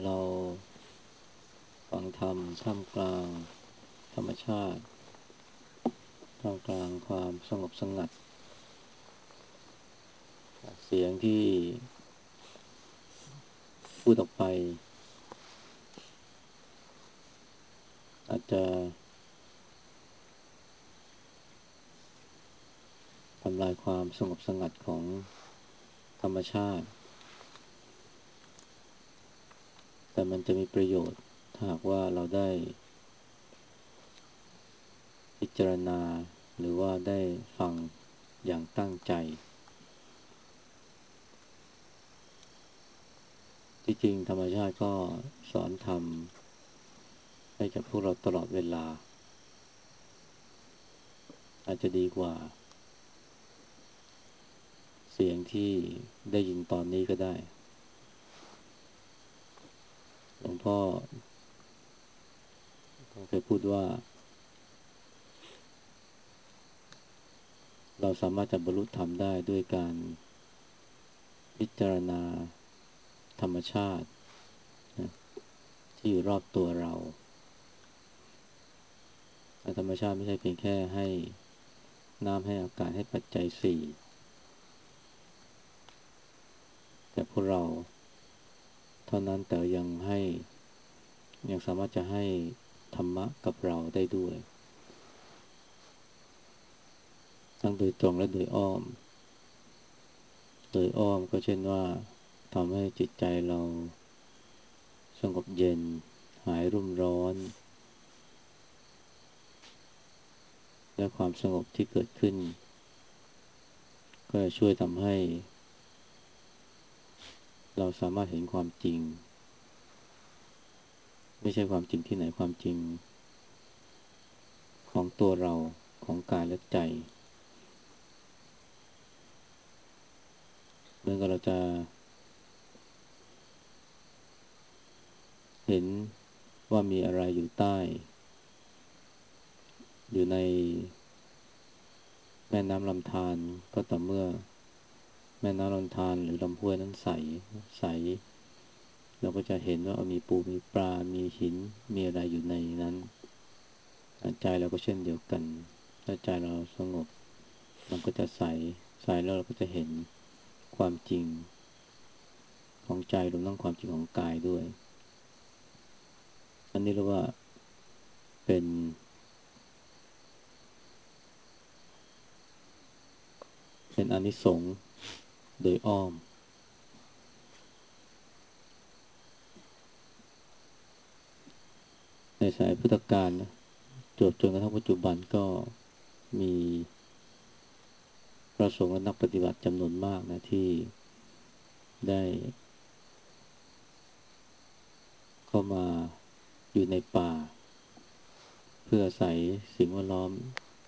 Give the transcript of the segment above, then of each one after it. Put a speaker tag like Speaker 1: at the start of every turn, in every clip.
Speaker 1: เราฟังธรรมท่ามกลางธรรมชาติ ท่ามกลางความสงบสงัด เสียงที่พูดออกไป อาจจะทำลายความสงบสงัดของธรรมชาติ แต่มันจะมีประโยชน์ ถ้าหากว่าเราได้ พิจารณาหรือว่าได้ฟังอย่างตั้งใจ ที่จริงธรรมชาติก็สอนทำให้กับพวกเราตลอดเวลา อาจจะดีกว่า เสียงที่ได้ยินตอนนี้ก็ได้ หลวงพ่อเคยพูดว่า เราสามารถจะบรรลุธรรมได้ด้วยการพิจารณาธรรมชาติที่อยู่รอบตัวเราธรรมชาติไม่ใช่เพียงแค่ให้น้ำให้อากาศให้ปัจจัยสี่แต่พวกเรา ท่านั้นแต่ยังให้ยังสามารถจะให้ธรรมะกับเราได้ด้วย ทั้งโดยตรงและโดยอ้อม โดยอ้อมก็เช่นว่าทำให้จิตใจเราสงบเย็น หายรุ่มร้อน และความสงบที่เกิดขึ้น ก็จะช่วยทำให้ เราสามารถเห็นความจริง ไม่ใช่ความจริงที่ไหนความจริง ของตัวเราของกายและใจเมื่อเราจะเห็นว่ามีอะไรอยู่ใต้ อยู่ในแม่น้ำลำธารก็ต่อเมื่อ แม่น้ำลำธารหรือลำห้วยนั้นใสใส เราก็จะเห็นว่ามีปูมีปลา มีหิน มีอะไรอยู่ในนั้นใจเราก็เช่นเดียวกัน ถ้าใจเราสงบ มันก็จะใส ใสแล้วเราก็จะเห็นความจริง ของใจรวมทั้งความจริงของกายด้วย อันนี้เรียกว่าเป็น เป็นอนิสงส์ โดยอ้อม ในสายพุทธกาลนะจวบจนกระทั่งปัจจุบันก็มีพระสงฆ์และนักปฏิบัติจำนวนมากนะที่ได้ เข้ามาอยู่ในป่า เพื่อใส่สิ่งแวดล้อม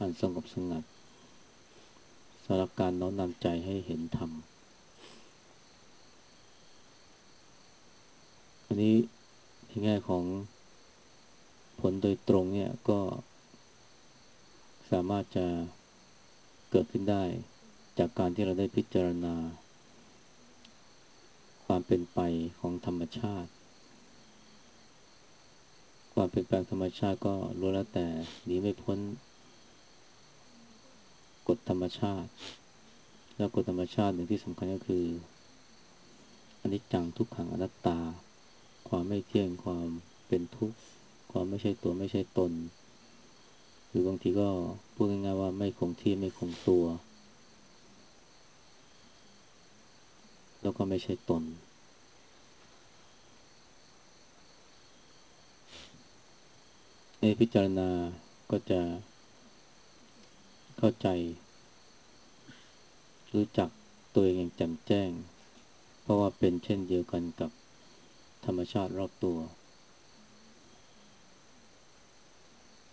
Speaker 1: อันสงบสงัดสำหรับการน้อมนำใจให้เห็นธรรม อันนี้ในแง่ของผลโดยตรงเนี่ยก็ สามารถจะเกิดขึ้นได้ จากการที่เราได้พิจารณา ความเป็นไปของธรรมชาติ ความเป็นแปลงธรรมชาติก็รู้แล้วแต่หนีไม่พ้น กฎธรรมชาติ แล้วกฎธรรมชาติหนึ่งที่สำคัญก็คืออนิจจังทุกขังอนัตตา ความไม่เที่ยงความเป็นทุกข์ ความไม่ใช่ตัวไม่ใช่ตน หรือบางทีก็พูดง่ายๆว่าไม่คงที่ไม่คงตัว แล้วก็ไม่ใช่ตน ในพิจารณาก็จะเข้าใจ รู้จักตัวเองอย่างแจ่มแจ้ง เพราะว่าเป็นเช่นเดียวกันกับ ธรรมชาติรอบตัว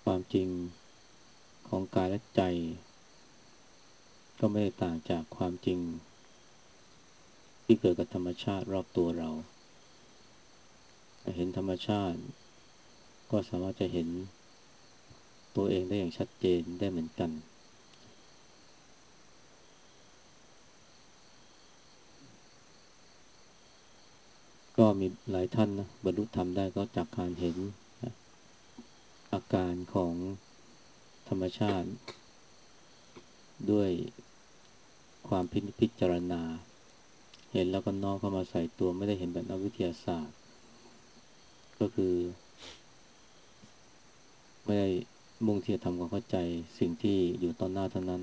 Speaker 1: ความจริงของกายและใจ ก็ไม่ได้ต่างจากความจริง ที่เกิดกับธรรมชาติรอบตัวเรา เห็นธรรมชาติ ก็สามารถจะเห็นตัวเองได้อย่างชัดเจนได้เหมือนกัน ก็มีหลายท่านนะบรรลุธรรมได้ก็จากการเห็นอาการของธรรมชาติ ด้วยความพิพิจารณา เห็นแล้วก็น้อมเข้ามาใส่ตัวไม่ได้เห็นแบบนักวิทยาศาสตร์ ก็คือ ไม่ได้มุ่งที่จะทำความเข้าใจสิ่งที่อยู่ตอนหน้าเท่านั้น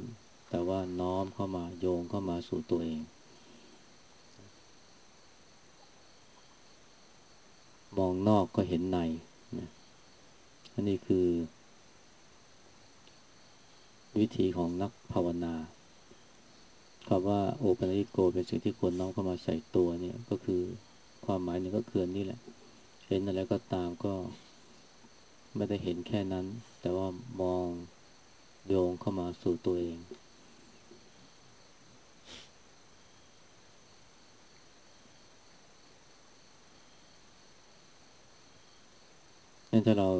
Speaker 1: แต่ว่าน้อมเข้ามาโยงเข้ามาสู่ตัวเอง มองนอกก็เห็นในนะอันนี้คือ วิธีของนักภาวนาคำว่าโอปัญิโกเป็นสิ่งที่ควรน้อมเข้ามาใส่ตัวเนี่ยก็คือความหมายหนึ่งก็คือนี่แหละ เห็นอะไรก็ตามก็ ไม่ได้เห็นแค่นั้น แต่ว่ามองโยงเข้ามาสู่ตัวเอง นั่นถ้าเรา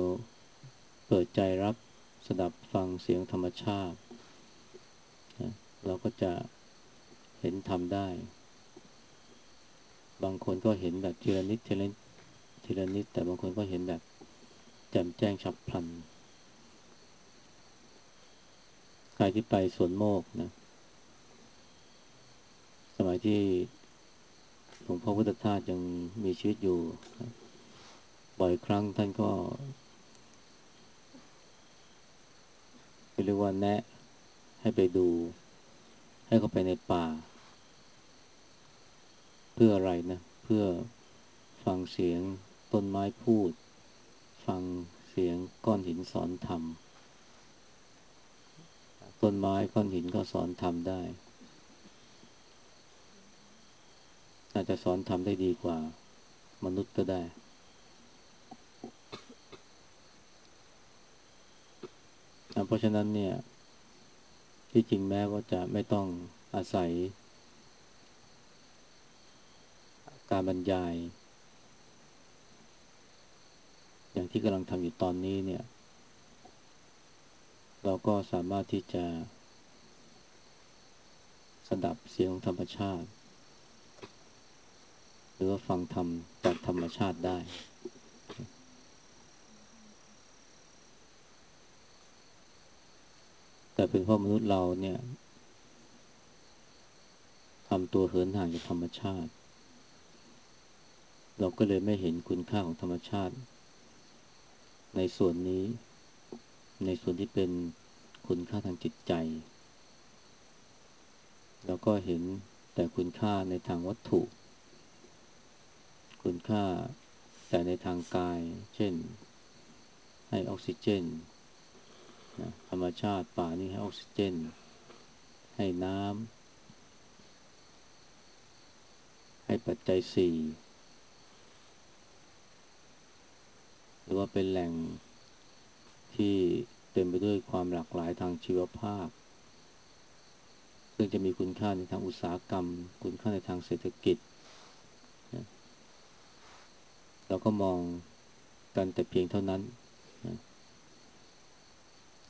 Speaker 1: เปิดใจรับสดับฟังเสียงธรรมชาติ เราก็จะเห็นทำได้ บางคนก็เห็นแบบทีละนิดทีละนิดทีละนิด แต่บางคนก็เห็นแบบแจ่มแจ้งฉับพลันใครที่ไปสวนโมกนะ สมัยที่หลวงพ่อพุทธทาสยังมีชีวิตอยู่ บ่อยครั้งท่านก็เรียกว่าแนะ ให้ไปดู ให้เขาไปในป่า เพื่ออะไรนะ เพื่อฟังเสียงต้นไม้พูด ฟังเสียงก้อนหินสอนธรรมต้นไม้ก้อนหินก็สอนทำได้ อาจจะสอนทำได้ดีกว่า มนุษย์ก็ได้ เพราะฉะนั้นเนี่ย ที่จริงแม้ว่าจะไม่ต้องอาศัย การบรรยาย อย่างที่กำลังทำอยู่ตอนนี้เนี่ย เราก็สามารถที่จะสดับเสียงของธรรมชาติ หรือว่าฟังธรรมจากธรรมชาติได้ แต่เป็นเพราะมนุษย์เราเนี่ยทำตัวเหินห่างจากธรรมชาติ เราก็เลยไม่เห็นคุณค่าของธรรมชาติ ในส่วนนี้ ในส่วนที่เป็นคุณค่าทางจิตใจแล้วก็เห็นแต่คุณค่าในทางวัตถุ คุณค่าแต่ในทางกาย เช่น ให้ออกซิเจน นะธรรมชาติป่านี่ให้ออกซิเจน ให้น้ำให้ปัจจัยสี่หรือว่าเป็นแหล่งที่เต็มไปด้วยความหลากหลายทางชีวภาพ ซึ่งจะมีคุณค่าในทางอุตสาหกรรม คุณค่าในทางเศรษฐกิจ เราก็มองกันแต่เพียงเท่านั้น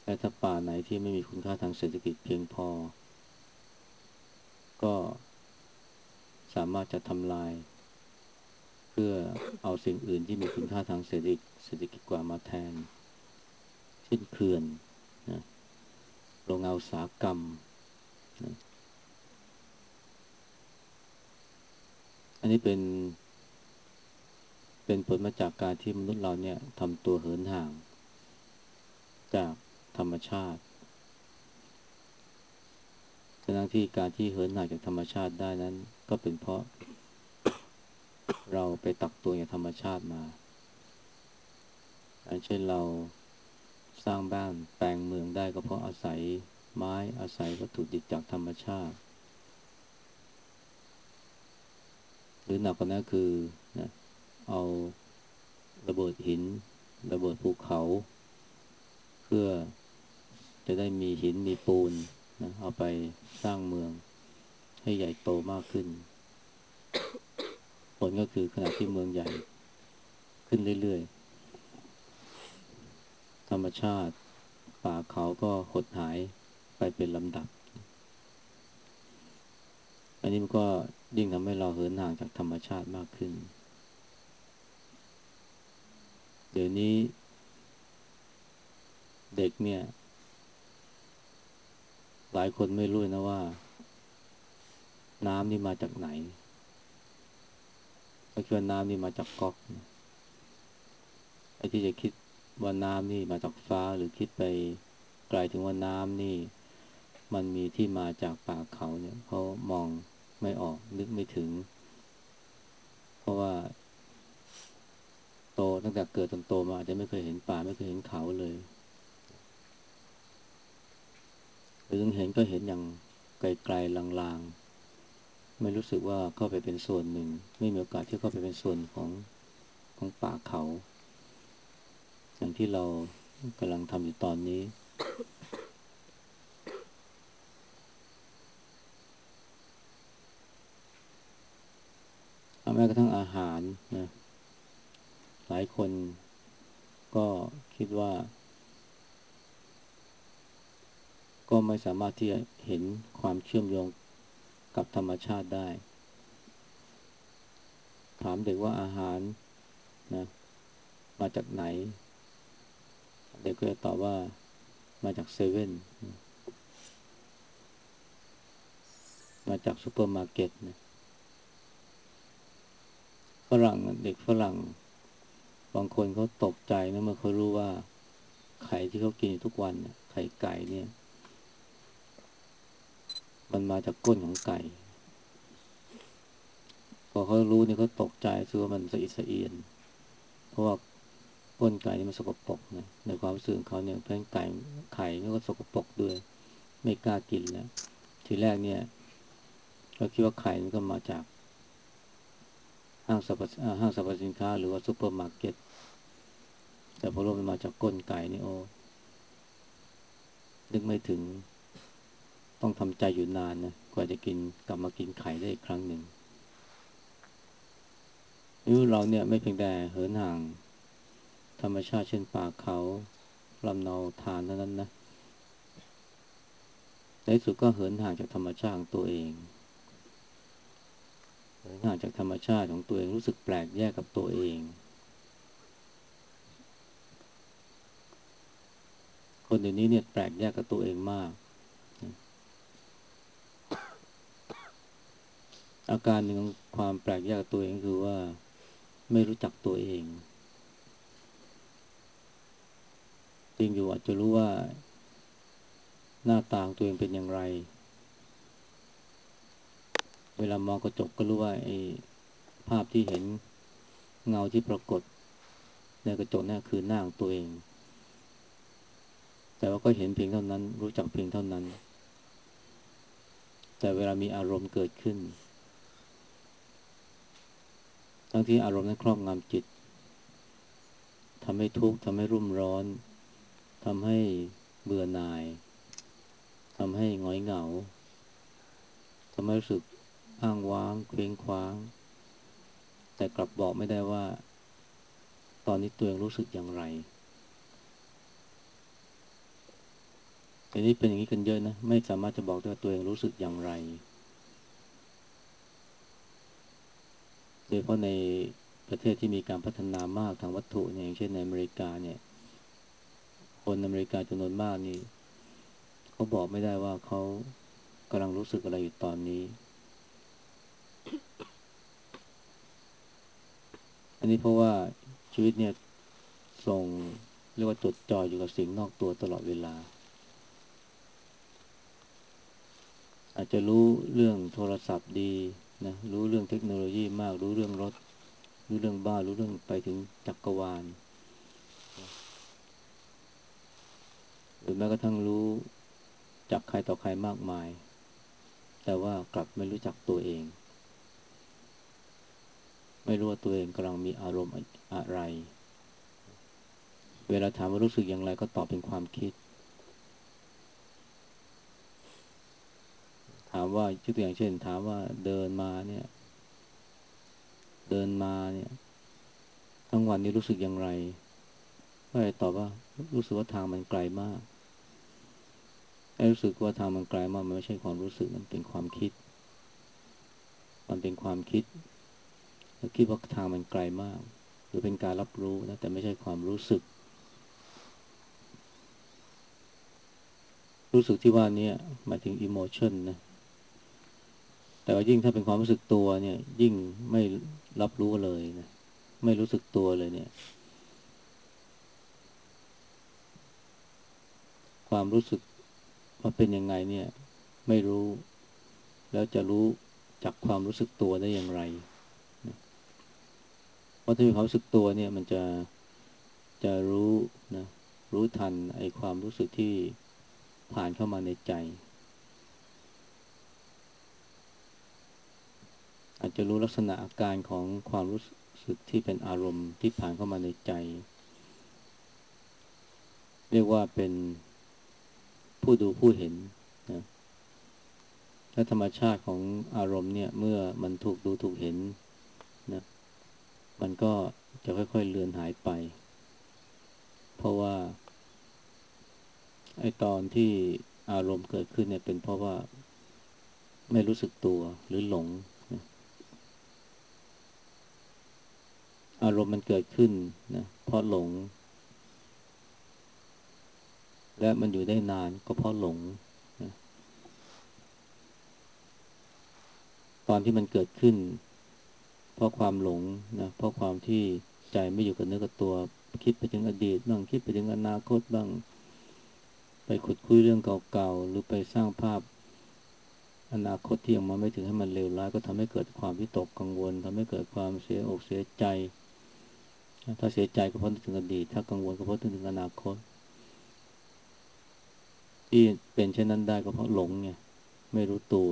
Speaker 1: และถ้าป่าไหนที่ไม่มีคุณค่าทางเศรษฐกิจเพียงพอ ก็สามารถจะทำลาย เพื่อเอาสิ่งอื่นที่มีคุณค่าทางเศรษฐกิจเศรษฐกิจกว่ามาแทน เช่นเขื่อนนะโรงงานอุตสาหกรรมนะอันนี้เป็น เป็นผลมาจากการที่มนุษย์เราเนี่ยทำตัวเหินห่าง จาก ธรรมชาติทั้งที่การที่เหินห่างจากธรรมชาติได้นั้น ก็เป็นเพราะ เราไปตักตัวจากธรรมชาติมาอันเช่นเราสร้างบ้านแปลงเมืองได้ก็เพราะอาศัยไม้อาศัยวัตถุดิบจากธรรมชาติ หรือหนักกว่านั้นคือนะเอาระเบิดหินระเบิดภูเขา เพื่อ จะได้มีหินมีปูนนะเอาไปสร้างเมือง ให้ใหญ่โตมากขึ้น ผลก็คือขณะที่เมืองใหญ่ ขึ้นเรื่อยๆ ธรรมชาติ ป่าเขาก็หดหายไปเป็นลำดับ อันนี้มันก็ยิ่งทำให้เราเหินห่างจากธรรมชาติมากขึ้น เดี๋ยวนี้ เด็กเนี่ย หลายคนไม่รู้นะว่า น้ำนี่มาจากไหนก็คิดว่าน้ำนี่มาจากก๊อกไอ้ที่จะคิดว่าน้ำนี่มาจากฟ้าหรือคิดไปไกลถึงว่าน้ำนี่ มันมีที่มาจากป่าเขาเนี่ยเขามองไม่ออกนึกไม่ถึง เพราะว่า โตตั้งแต่เกิดจนโตมาอาจจะไม่เคยเห็นป่าไม่เคยเห็นเขาเลย หรือเห็นก็เห็นอย่างไกลๆลางๆ ไม่รู้สึกว่าเข้าไปเป็นส่วนหนึ่ง ไม่มีโอกาสที่เข้าไปเป็นส่วนของของป่าเขา อย่างที่เรากำลังทำอยู่ตอนนี้ แม้กระทั่งอาหารนะ หลายคนก็คิดว่า ก็ไม่สามารถที่จะเห็นความเชื่อมโยงกับธรรมชาติได้ ถามเด็กว่าอาหารนะมาจากไหน เด็กก็จะตอบว่ามาจากเซเว่นมาจากซูเปอร์มาร์เก็ตนะฝรั่งเด็กฝรั่ง บางคนเขาตกใจนะเมื่อเขารู้ว่าไข่ที่เขากินทุกวันไข่ไก่เนี่ย มันมาจากก้นของไก่ พอเขารู้เนี่ยเขาตกใจคือว่ามันสะอิดสะเอียน เพราะว่าก้นไก่นี่มันสกปรกนะในความรู้สึกเขาเนี่ยเพื่อนไก่ไข่นี่ก็สกปรกด้วย ไม่กล้ากินแล้ว ทีแรกเนี่ยเราคิดว่าไข่มันก็มาจากห้างสรรพห้างสรรพสินค้า หรือว่าซูเปอร์มาร์เก็ตแต่พอรู้มันมาจากก้นไก่นี่โอ้นึกไม่ถึง ต้องทำใจอยู่นานนะกว่าจะกินกลับมากินไข่ได้อีกครั้งหนึ่งนี่เราเนี่ยไม่เพียงแต่เหินห่าง ธรรมชาติเช่นป่าเขาลำเนาทานเท่านั้นนะในสุดก็เหินห่างจากธรรมชาติของตัวเองเห่างจากธรรมชาติของตัวเองรู้สึกแปลกแยกกับตัวเอง คนเดี๋ยวนี้เนี่ยแปลกแยกกับตัวเองมาก อาการหนึ่งของความแปลกแยกตัวเองคือว่าไม่รู้จักตัวเองจริงอยู่อาจจะรู้ว่าหน้าตาของตัวเองเป็นอย่างไร เวลามองกระจกก็รู้ว่าไอ้ภาพที่เห็นเงาที่ปรากฏ ในกระจกนั่นคือหน้าของตัวเอง แต่ว่าก็เห็นเพียงเท่านั้น รู้จักเพียงเท่านั้น แต่เวลามีอารมณ์เกิดขึ้น ทั้งที่อารมณ์นั้นครอบงำจิตทำให้ทุกข์ทำให้รุ่มร้อนทำให้เบื่อหน่ายทำให้หงอยเหงาทำให้รู้สึกอ้างว้างเคว้งคว้าง แต่กลับบอกไม่ได้ว่า ตอนนี้ตัวเองรู้สึกอย่างไรอันนี้เป็นอย่างนี้กันเยอะนะ ไม่สามารถจะบอกได้ว่าตัวเองรู้สึกอย่างไร โดยเฉพาะในประเทศที่มีการพัฒนามากทางวัตถุเนี่ยอย่างเช่นในอเมริกาเนี่ย คนอเมริกาจำนวนมากนี่เขาบอกไม่ได้ว่าเขากำลังรู้สึกอะไรอยู่ตอนนี้ อันนี้เพราะว่าชีวิตเนี่ยส่งเรียกว่าจดจ่ออยู่กับสิ่งนอกตัวตลอดเวลา อาจจะรู้เรื่องโทรศัพท์ดี นะรู้เรื่องเทคโนโลยีมาก รู้เรื่องรถ รู้เรื่องบ้านรู้เรื่องไปถึงจักรวาลหรือแม้กระทั่งรู้จักใครต่อใครมากมาย แต่ว่ากลับไม่รู้จักตัวเอง ไม่รู้ว่าตัวเองกำลังมีอารมณ์อะไร เวลาถามว่ารู้สึกอย่างไรก็ตอบเป็นความคิดามว่ายกตัวอย่างเช่น ถามว่าเดินมาเนี่ย เดินมาเนี่ย ทั้งวันนี้รู้สึกอย่างไรก็เลยตอบว่ารู้สึกว่าทางมันไกลมากไอ้รู้สึกว่าทางมันไกลมากมันไม่ใช่ความรู้สึกมันเป็นความคิด มันเป็นความคิดคิดว่าทางมันไกลมาก หรือเป็นการรับรู้นะแต่ไม่ใช่ความรู้สึก รู้สึกที่ว่านี้หมายถึง emotion นะ แต่ว่ายิ่งถ้าเป็นความรู้สึกตัวเนี่ย ยิ่งไม่รับรู้เลยนะ ไม่รู้สึกตัวเลยเนี่ย ความรู้สึกว่าเป็นยังไงเนี่ย ไม่รู้ แล้วจะรู้จากความรู้สึกตัวได้อย่างไรเพราะถ้ามีความรู้สึกตัวเนี่ยมันจะจะรู้นะรู้ทันไอ้ความรู้สึกที่ผ่านเข้ามาในใจ อาจจะรู้ลักษณะอาการของความรู้สึกที่เป็นอารมณ์ที่ผ่านเข้ามาในใจ เรียกว่าเป็นผู้ดูผู้เห็นนะและธรรมชาติของอารมณ์เนี่ยเมื่อมันถูกดูถูกเห็นนะมันก็จะค่อยๆเลือนหายไป เพราะว่าไอตอนที่อารมณ์เกิดขึ้นเนี่ยเป็นเพราะว่าไม่รู้สึกตัวหรือหลงนะ อารมณ์มันเกิดขึ้นนะเพราะหลง และมันอยู่ได้นานก็เพราะหลงนะตอนที่มันเกิดขึ้น เพราะความหลงนะเพราะความที่ใจไม่อยู่กับเนื้อกับตัว คิดไปถึงอดีตบ้างคิดไปถึงอนาคตบ้าง ไปขุดคุยเรื่องเก่าๆหรือไปสร้างภาพอนาคตที่ยังมาไม่ถึงให้มันเลวร้ายก็ทำให้เกิดความวิตกกังวลทำให้เกิดความเสียอกเสียใจ ถ้าเสียใจก็เพราะนึกถึงอดีตถ้ากังวลก็เพราะนึกถึงอนาคตที่เป็นเช่นนั้นได้ก็เพราะหลงไงไม่รู้ตัว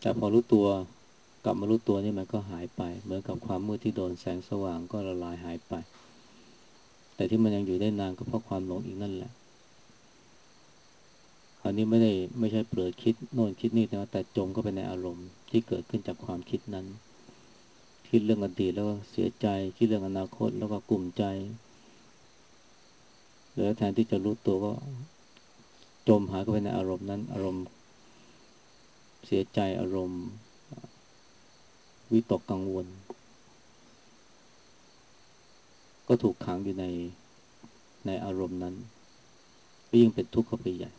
Speaker 1: แต่พอรู้ตัวกลับมารู้ตัวนี่มันก็หายไป เหมือนกับความมืดที่โดนแสงสว่างก็ละลายหายไป แต่ที่มันยังอยู่ได้นานก็เพราะความหลงอีกนั่นแหละอันนี้ไม่ได้ไม่ใช่เปลือคิดโน่นคิดนี่แต่แต่จมก็ไปในอารมณ์ที่เกิดขึ้นจากความคิดนั้น คิดเรื่องอดีตแล้วก็เสียใจ คิดเรื่องอนาคตแล้วก็กลุ่มใจหรือแทนที่จะรู้ตัวก็จมหายเข้าไปในอารมณ์นั้น อารมณ์ เสียใจอารมณ์วิตกกังวล ก็ถูกขังอยู่ในในอารมณ์นั้นก็ยิ่งเป็นทุกข์เข้าไปใหญ่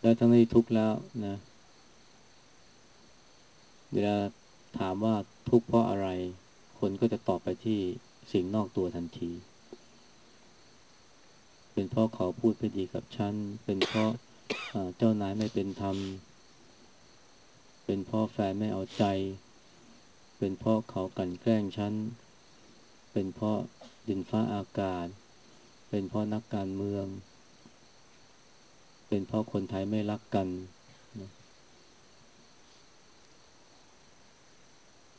Speaker 1: แล้วทั้งนี้ทุกข์แล้วนะ เวลาถามว่าทุกข์เพราะอะไร คนก็จะตอบไปที่สิ่งนอกตัวทันที เป็นเพราะเขาพูดไม่ดีกับฉัน เป็นเพราะเจ้านายไม่เป็นธรรม เป็นเพราะแฟนไม่เอาใจ เป็นเพราะเขากันแกล้งฉัน เป็นเพราะดินฟ้าอากาศ เป็นเพราะนักการเมือง เป็นเพราะคนไทยไม่รักกัน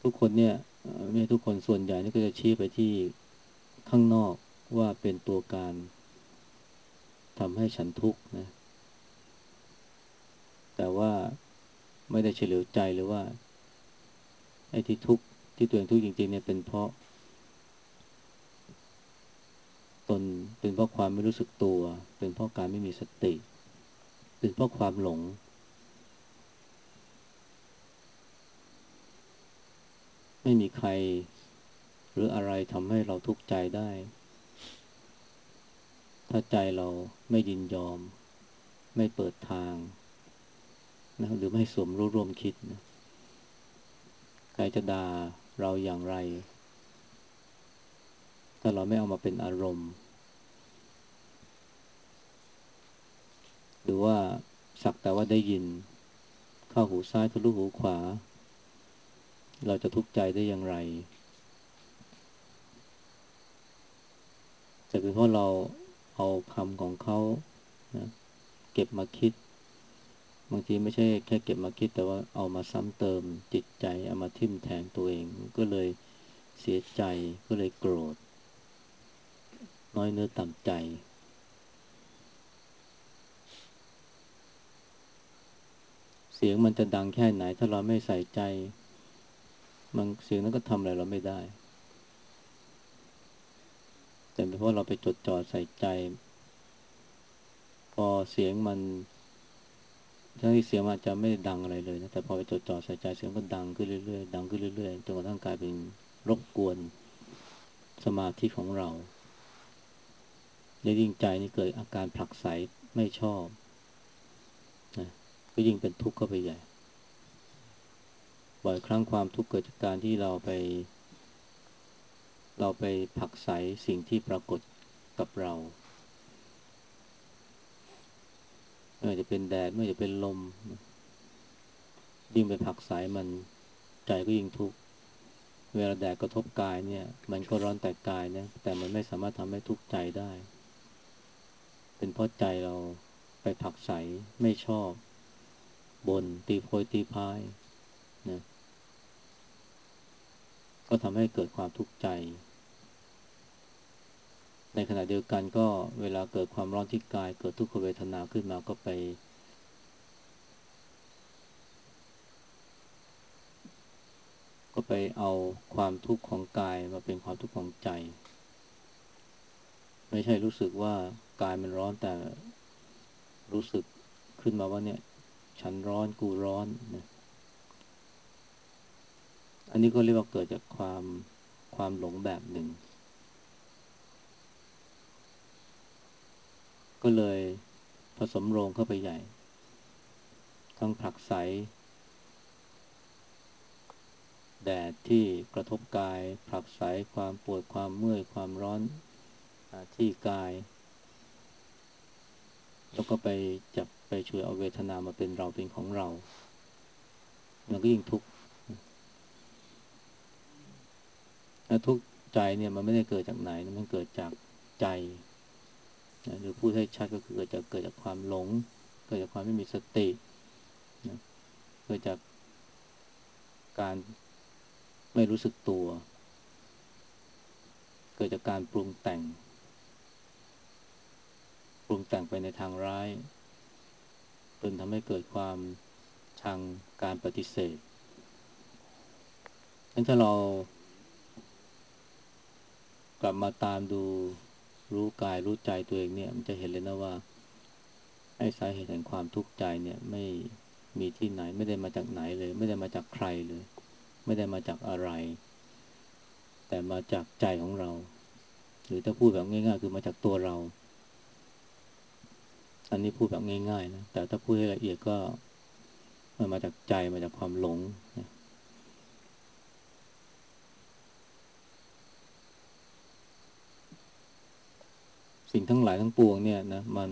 Speaker 1: ทุกคนเนี่ยไม่ทุกคนส่วนใหญ่นี่ก็จะชี้ไปที่ข้างนอกว่าเป็นตัวการทำให้ฉันทุกข์นะ แต่ว่าไม่ได้เฉลียวใจหรือว่า ไอ้ที่ทุกข์ที่ตัวเองทุกข์จริงๆเนี่ยเป็นเพราะ ตนเป็นเพราะความไม่รู้สึกตัว เป็นเพราะการไม่มีสติ เป็นเพราะความหลง ไม่มีใคร หรืออะไรทำให้เราทุกข์ใจได้ ถ้าใจเราไม่ยินยอม ไม่เปิดทางนะหรือไม่สวมรู้ร่วมคิดนะใครจะด่าเราอย่างไร ถ้าเราไม่เอามาเป็นอารมณ์ หรือว่าสักแต่ว่าได้ยิน เข้าหูซ้ายทะลุหูขวา เราจะทุกข์ใจได้อย่างไร แต่เป็นเพราะเราเอาคำของเขานะเก็บมาคิด บางทีไม่ใช่แค่เก็บมาคิด แต่ว่าเอามาซ้ำเติมจิตใจ เอามาทิ่มแทงตัวเองก็เลยเสียใจก็เลยโกรธ น้อยเนื้อต่ำใจ เสียงมันจะดังแค่ไหนถ้าเราไม่ใส่ใจ มันเสียงนั้นก็ทำอะไรเราไม่ได้ แต่เป็นเพราะเราไปจดจ่อใส่ใจ พอเสียงมันทั้งที่เสียงอาจจะไม่ดังอะไรเลยนะแต่พอไปจดจ่อใส่ใจเสียงก็ดังขึ้นเรื่อยๆดังขึ้นเรื่อยๆจนกระทั่งกลายเป็นรบกวนสมาธิของเราในยิ่งใจนี่เกิดอาการผลักไสไม่ชอบนะก็ยิ่งเป็นทุกข์เข้าไปใหญ่ บ่อยครั้งความทุกข์เกิดจากการที่เราไป เราไปผักใสสิ่งที่ปรากฏกับเราไม่ว่าจะเป็นแดดไม่ว่าจะเป็นลม ยิ่งไปผักใสมันใจก็ยิ่งทุกข์เวลาแดดกระทบกายเนี่ย มันก็ร้อนแต่กายนะแต่มันไม่สามารถทำให้ทุกข์ใจได้ เป็นเพราะใจเราไปผักใสไม่ชอบบนตีโพยตีพายนะ ก็ทำให้เกิดความทุกข์ใจ ในขณะเดียวกันก็เวลาเกิดความร้อนที่กาย เกิดทุกขเวทนาขึ้นมาก็ไป ก็ไปเอาความทุกข์ของกายมาเป็นความทุกข์ของใจ ไม่ใช่รู้สึกว่ากายมันร้อนแต่รู้สึกขึ้นมาว่าเนี่ย ฉันร้อนกูร้อนนะ อันนี้ก็เรียกว่าเกิดจากความความหลงแบบหนึ่ง ก็เลยผสมโรงเข้าไปใหญ่ ทั้งผลักใสแดดที่กระทบกาย ผลักใสความปวดความเมื่อยความร้อนที่กาย แล้วก็ไปจับไปช่วยเอาเวทนามาเป็นเราเป็นของเรา มันก็ยิ่งทุกข์ ทุกข์ใจเนี่ยมันไม่ได้เกิดจากไหนมันเกิดจากใจหรือพูดให้ชัดก็คือเกิดจากเกิดจากความหลง เกิดจากความไม่มีสติเกิดจากการไม่รู้สึกตัว เกิดจากการปรุงแต่ง ปรุงแต่งไปในทางร้ายจนทำให้เกิดความชังการปฏิเสธงั้นถ้าเรา กลับมาตามดูรู้กายรู้ใจตัวเองเนี่ย มันจะเห็นเลยนะว่าไอ้สาเหตุแห่งความทุกข์ใจเนี่ยไม่มีที่ไหน ไม่ได้มาจากไหนเลย ไม่ได้มาจากใครเลย ไม่ได้มาจากอะไร แต่มาจากใจของเรา หรือถ้าพูดแบบง่าย ๆ คือมาจากตัวเรา อันนี้พูดแบบง่ายๆนะแต่ถ้าพูดให้ละเอียดก็มันมาจากใจมาจากความหลงนะ สิ่งทั้งหลายทั้งปวงเนี่ยนะมัน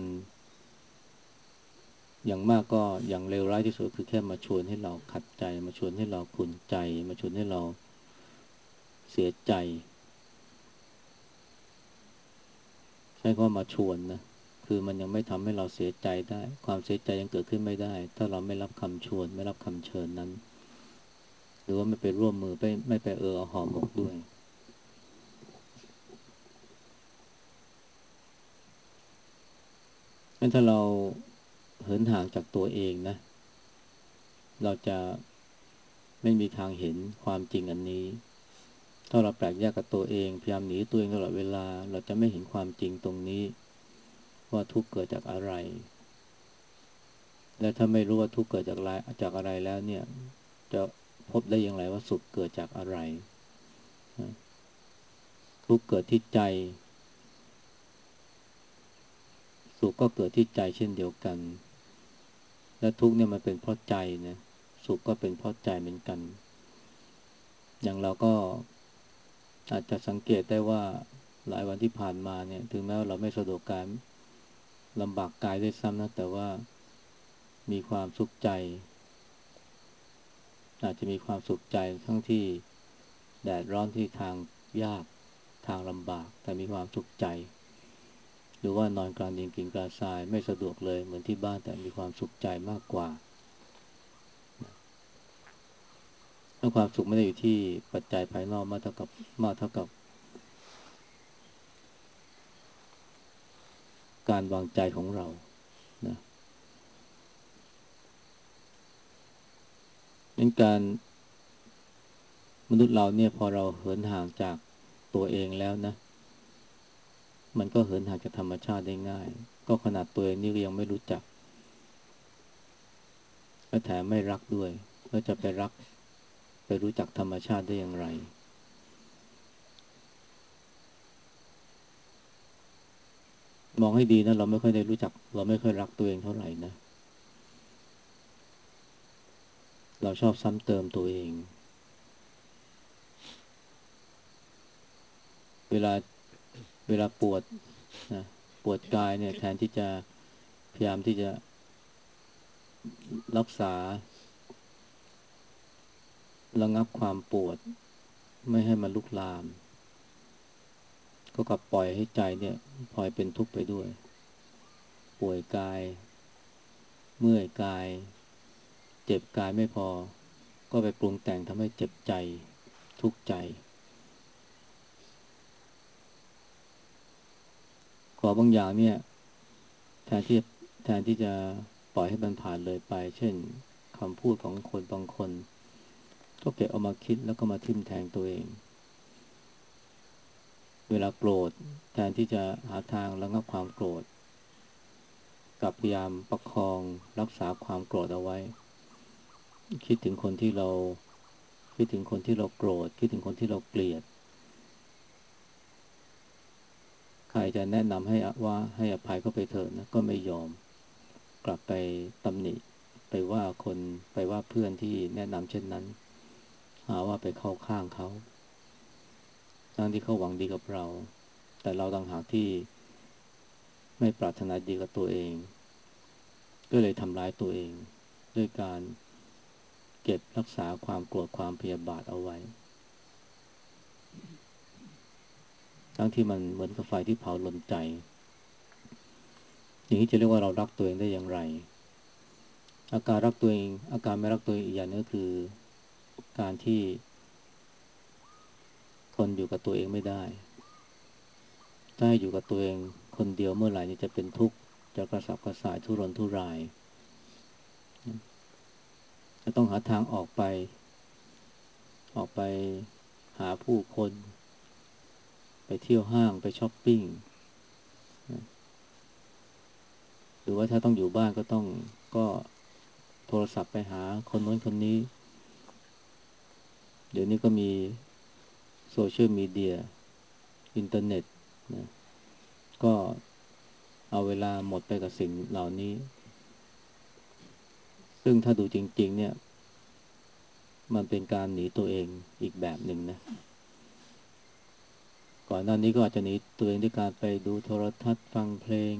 Speaker 1: อย่างมากก็อย่างเลวร้ายที่สุดคือแค่มาชวนให้เราขัดใจ มาชวนให้เราขุนใจ มาชวนให้เราเสียใจ ใช่ก็มาชวนนะคือมันยังไม่ทำให้เราเสียใจได้ ความเสียใจยังเกิดขึ้นไม่ได้ ถ้าเราไม่รับคำชวน ไม่รับคำเชิญนั้น หรือว่าไม่ไปร่วมมือไปไม่ไปเออหอมหมกด้วย งั้นถ้าเราเหินห่างจากตัวเองนะ เราจะไม่มีทางเห็นความจริงอันนี้ ถ้าเราแปลกแยกกับตัวเอง พยายามหนีตัวเองตลอดเวลา เราจะไม่เห็นความจริงตรงนี้ ว่าทุกเกิดจากอะไร และถ้าไม่รู้ว่าทุกเกิดจากอะไรจากอะไรแล้วเนี่ย จะพบได้อย่างไรว่าสุขเกิดจากอะไร ทุกเกิดที่ใจ สุขก็เกิดที่ใจเช่นเดียวกัน และทุกเนี่ยมันเป็นเพราะใจนะสุขก็เป็นเพราะใจเหมือนกัน อย่างเราก็อาจจะสังเกตได้ว่าหลายวันที่ผ่านมาเนี่ยถึงแม้ว่าเราไม่สะดวกการลำบากกายได้ซ้ำนะแต่ว่ามีความสุขใจ อาจจะมีความสุขใจทั้งที่แดดร้อนที่ทางยากทางลำบาก แต่มีความสุขใจ หรือว่านอนกลางดินกินกลาทราย ไม่สะดวกเลยเหมือนที่บ้านแต่มีความสุขใจมากกว่าแล้วความสุขไม่ได้อยู่ที่ปัจจัยภายนอกมากเท่ากับมากเท่ากับ การวางใจของเรานะเป็นการมนุษย์เราเนี่ยพอเราเหินห่างจากตัวเองแล้วนะ มันก็เหินห่างจากธรรมชาติได้ง่าย ก็ขนาดตัวเองนี่ก็ยังไม่รู้จักและแถมไม่รักด้วยแล้วจะไปรักไปรู้จักธรรมชาติได้อย่างไร มองให้ดีนะเราไม่ค่อยได้รู้จัก เราไม่ค่อยรักตัวเองเท่าไหร่นะ เราชอบซ้ำเติมตัวเอง เวลา วลาปวดนะปวดกายเนี่ยแทนที่จะพยายามที่จะรักษาระงับความปวด ไม่ให้มันลุกลาม ก็กลับปล่อยให้ใจเนี่ยพลอยเป็นทุกข์ไปด้วย ป่วยกาย เมื่อยกาย เจ็บกายไม่พอ ก็ไปปรุงแต่งทำให้เจ็บใจ ทุกข์ใจ ขอบางอย่างเนี่ยแทนที่แทนที่จะปล่อยให้มันผ่านเลยไป เช่นคำพูดของคนบางคน ก็เก็บเอามาคิดแล้วก็มาทิ่มแทงตัวเอง เวลาโกรธแทนที่จะหาทางระงับความโกรธกับพยายามประคองรักษาความโกรธเอาไว้ คิดถึงคนที่เรา คิดถึงคนที่เราโกรธ คิดถึงคนที่เราเกลียด ใครจะแนะนำให้ว่าให้อภัยก็ไปเถิดนะก็ไม่ยอม กลับไปตำหนิ ไปว่าคนไปว่าเพื่อนที่แนะนำเช่นนั้น หาว่าไปเข้าข้างเขาทั้งที่เขาหวังดีกับเรา แต่เราต่างหากที่ ไม่ปรารถนาดีกับตัวเอง ก็เลยทำร้ายตัวเอง ด้วยการเก็บรักษาความโกรธความพยาบาทเอาไว้ ทั้งที่มันเหมือนกับไฟที่เผาลนใจ อย่างนี้จะเรียกว่าเรารักตัวเองได้อย่างไร อาการรักตัวเอง อาการไม่รักตัวเองอีกอย่างนึงก็คือ การที่ คนอยู่กับตัวเองไม่ได้ ถ้าอยู่กับตัวเองคนเดียวเมื่อไหร่นี่จะเป็นทุกข์จะกระสับกระส่ายทุรนทุราย จะต้องหาทางออกไป ออกไปหาผู้คน ไปเที่ยวห้างไปช้อปปิ้งหรือว่าถ้าต้องอยู่บ้านก็ต้องก็โทรศัพท์ไปหาคนโน้นคนนี้ เดี๋ยวนี้ก็มีโซเชียลมีเดีย อินเทอร์เน็ตนะก็เอาเวลาหมดไปกับสิ่งเหล่านี้ ซึ่งถ้าดูจริง ๆ เนี่ย มันเป็นการหนีตัวเองอีกแบบหนึ่งนะ ก่อนหน้านี้ก็อาจจะหนีตัวเองด้วยการไปดูโทรทัศน์ฟังเพลง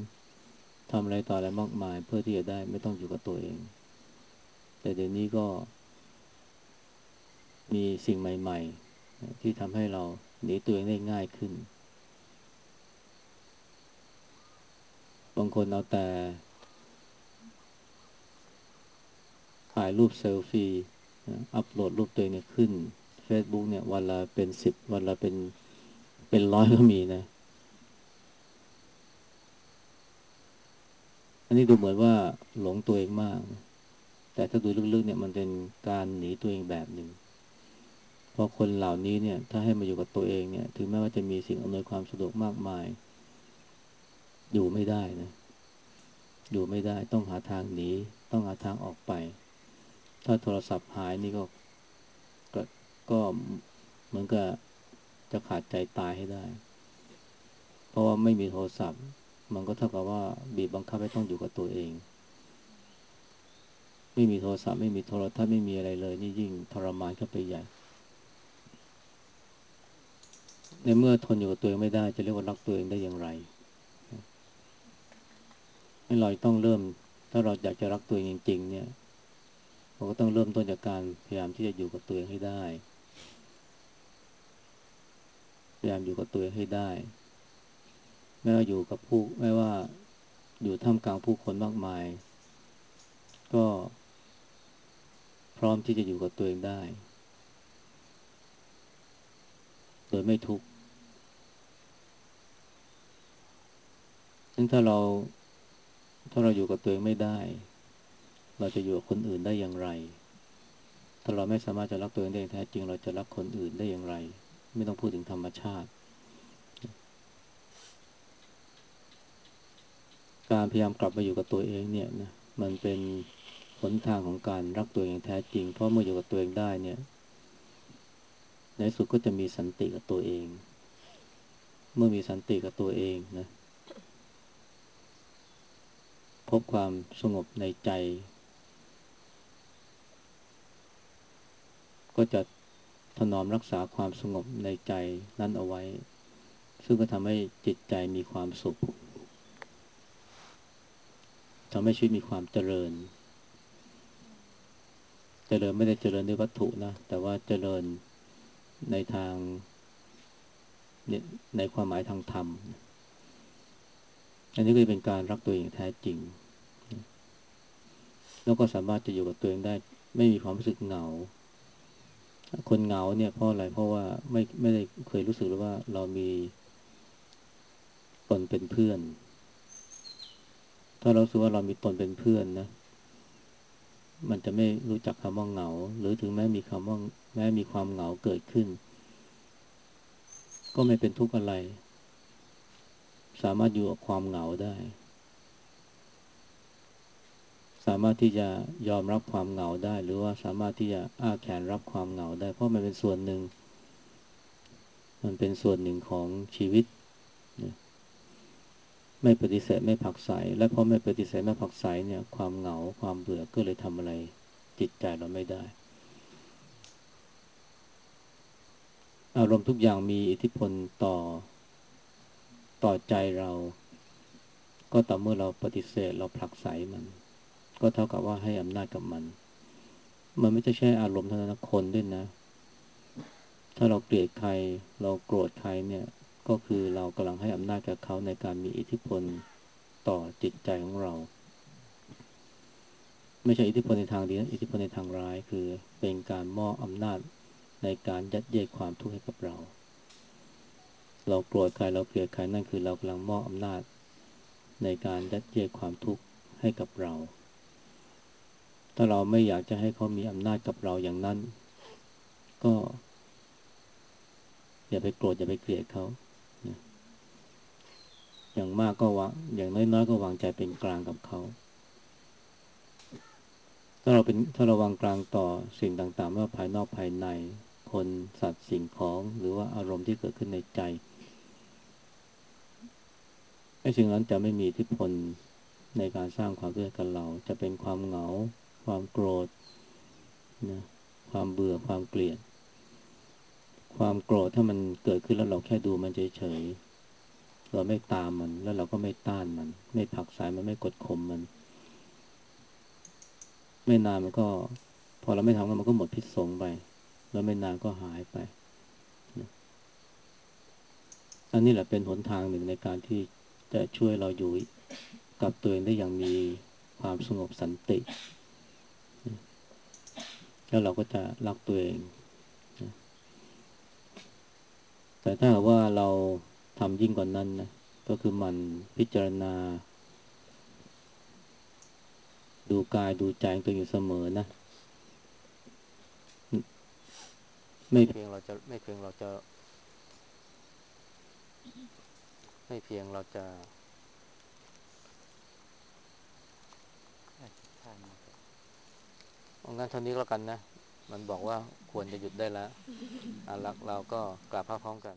Speaker 1: ทำอะไรต่ออะไรมากมาย เพื่อที่จะได้ไม่ต้องอยู่กับตัวเอง แต่เดี๋ยวนี้ก็ มีสิ่งใหม่ ๆ ที่ทำให้เราหนีตัวเองได้ง่ายขึ้น บางคนเอาแต่ถ่ายรูปเซลฟี่อัปโหลดรูปตัวเองขึ้น Facebook เนี่ยวันละเป็นสิบวันละเป็น เป็นร้อยก็มีนะ อันนี้ดูเหมือนว่าหลงตัวเองมาก แต่ถ้าดูลึกๆเนี่ยมันเป็นการหนีตัวเองแบบหนึ่งเพราะคนเหล่านี้เนี่ย ถ้าให้มาอยู่กับตัวเองเนี่ย ถึงแม้ว่าจะมีสิ่งอำนวยความสะดวกมากมาย อยู่ไม่ได้นะ อยู่ไม่ได้ต้องหาทางหนีต้องหาทางออกไป ถ้าโทรศัพท์หายนี่ก็ก็ก็เหมือนกับ จะขาดใจตายให้ได้ เพราะว่าไม่มีโทรศัพท์ มันก็เท่ากับว่าบีบบังคับให้ต้องอยู่กับตัวเอง ไม่มีโทรศัพท์ไม่มีโทรทัศน์ไม่มีอะไรเลย นี่ยิ่งทรมานเข้าไปใหญ่ ในเมื่อทนอยู่กับตัวเองไม่ได้ จะเรียกว่ารักตัวเองได้อย่างไรให้เราต้องเริ่ม ถ้าเราอยากจะรักตัวเองจริง ๆ เนี่ยเราก็ต้องเริ่มต้นจากการพยายามที่จะอยู่กับตัวเองให้ได้ พยายามอยู่กับตัวเองให้ได้ ไม่ว่าอยู่กับผู้ไม่ว่าอยู่ท่ามกลางผู้คนมากมาย ก็พร้อมที่จะอยู่กับตัวเองได้ โดยไม่ทุกข์ซึ่งถ้าเราถ้าเราอยู่กับตัวเองไม่ได้ เราจะอยู่กับคนอื่นได้อย่างไร ถ้าเราไม่สามารถจะรักตัวเองได้แท้จริง เราจะรักคนอื่นได้อย่างไร ไม่ต้องพูดถึงธรรมชาติ การพยายามกลับมาอยู่กับตัวเองเนี่ยนะมันเป็นหนทางของการรักตัวเองอย่างแท้จริง เพราะเมื่ออยู่กับตัวเองได้เนี่ย ในสุดก็จะมีสันติกับตัวเอง เมื่อมีสันติกับตัวเองนะพบความสงบในใจ ก็จะ นอมรักษาความสงบในใจนั้นเอาไว้ ซึ่งก็ทำให้จิตใจมีความสุขทำให้ชีวิตมีความเจริญ เจริญไม่ได้เจริญด้วยวัตถุนะ แต่ว่าเจริญในทางในความหมายทางธรรม อันนี้ก็เป็นการรักตัวเองแท้จริง แล้วก็สามารถจะอยู่กับตัวเองได้ ไม่มีความรู้สึกเหงา คนเหงาเนี่ยเพราะอะไรเพราะว่าไม่ไม่ได้เคยรู้สึกเลยว่าเรามีตนเป็นเพื่อน ถ้าเราสึกว่าเรามีตนเป็นเพื่อนนะ มันจะไม่รู้จักคำว่าเหงา หรือถึงแม้มีคำว่าแม้มีความเหงาเกิดขึ้น ก็ไม่เป็นทุกข์อะไร สามารถอยู่กับความเหงาได้ สามารถที่จะยอมรับความเหงาได้ หรือว่าสามารถที่จะอ้าแขนรับความเหงาได้ เพราะมันเป็นส่วนหนึ่ง มันเป็นส่วนหนึ่งของชีวิต ไม่ปฏิเสธไม่ผักใสและพอไม่ปฏิเสธไม่ผักใสเนี่ยความเหงาความเบื่อก็เลยทำอะไรจิตใจเราไม่ได้ อารมณ์ทุกอย่างมีอิทธิพลต่อต่อใจเรา ก็ต่อเมื่อเราปฏิเสธเราผลักไสมัน ก็เท่ากับว่าให้อำนาจกับมัน มันไม่ใช่แค่อารมณ์เท่านั้นคนด้วยนะ ถ้าเราเกลียดใครเราโกรธใครเนี่ย ก็คือเรากำลังให้อำนาจกับเขาในการมีอิทธิพลต่อจิตใจของเรา ไม่ใช่อิทธิพลในทางดีนะอิทธิพลในทางร้ายคือเป็นการมอบอำนาจในการยัดเยียดความทุกข์ให้กับเรา เราโกรธใครเราเกลียดใครนั่นคือเรากำลังมอบอำนาจ ในการยัดเยียดความทุกข์ให้กับเรา ถ้าเราไม่อยากจะให้เขามีอำนาจกับเราอย่างนั้น ก็ อย่าไปโกรธอย่าไปเกลียดเขาอย่างมากก็วางอย่างน้อยๆก็วางใจเป็นกลางกับเขา ถ้าเราเป็นถ้าเราวางกลางต่อสิ่งต่างๆไม่ว่าภายนอกภายใน คนสัตว์สิ่งของ หรือว่าอารมณ์ที่เกิดขึ้นในใจไอ้สิ่งนั้นจะไม่มีอิทธิพลในการสร้างความเบื่อกับเรา จะเป็นความเหงา ความโกรธนะความเบื่อความเกลียด ความโกรธถ้ามันเกิดขึ้นแล้วเราแค่ดูมันเฉยๆเราไม่ตามมันแล้วเราก็ไม่ต้านมัน ไม่ผักสายมันไม่กดข่มมัน ไม่นานมันก็ พอเราไม่ทำมันก็หมดพิษสงไป แล้วไม่นานก็หายไปอันนี้แหละเป็นหนทางหนึ่งในการที่จะช่วยเราอยู่กับตัวเองได้อย่างมีความสงบสันติ แล้วเราก็จะรักตัวเอง แต่ถ้าว่าเราทำยิ่งกว่านั้นนะ ก็คือมันพิจารณา ดูกายดูใจตัวอยู่เสมอนะ ไม่เพียงเราจะไม่เพียงเราจะ ไม่เพียงเราจะ งั้นเท่านี้แล้วกันนะ มันบอกว่าควรจะหยุดได้แล้วอะเราก็กลับพร้อมกัน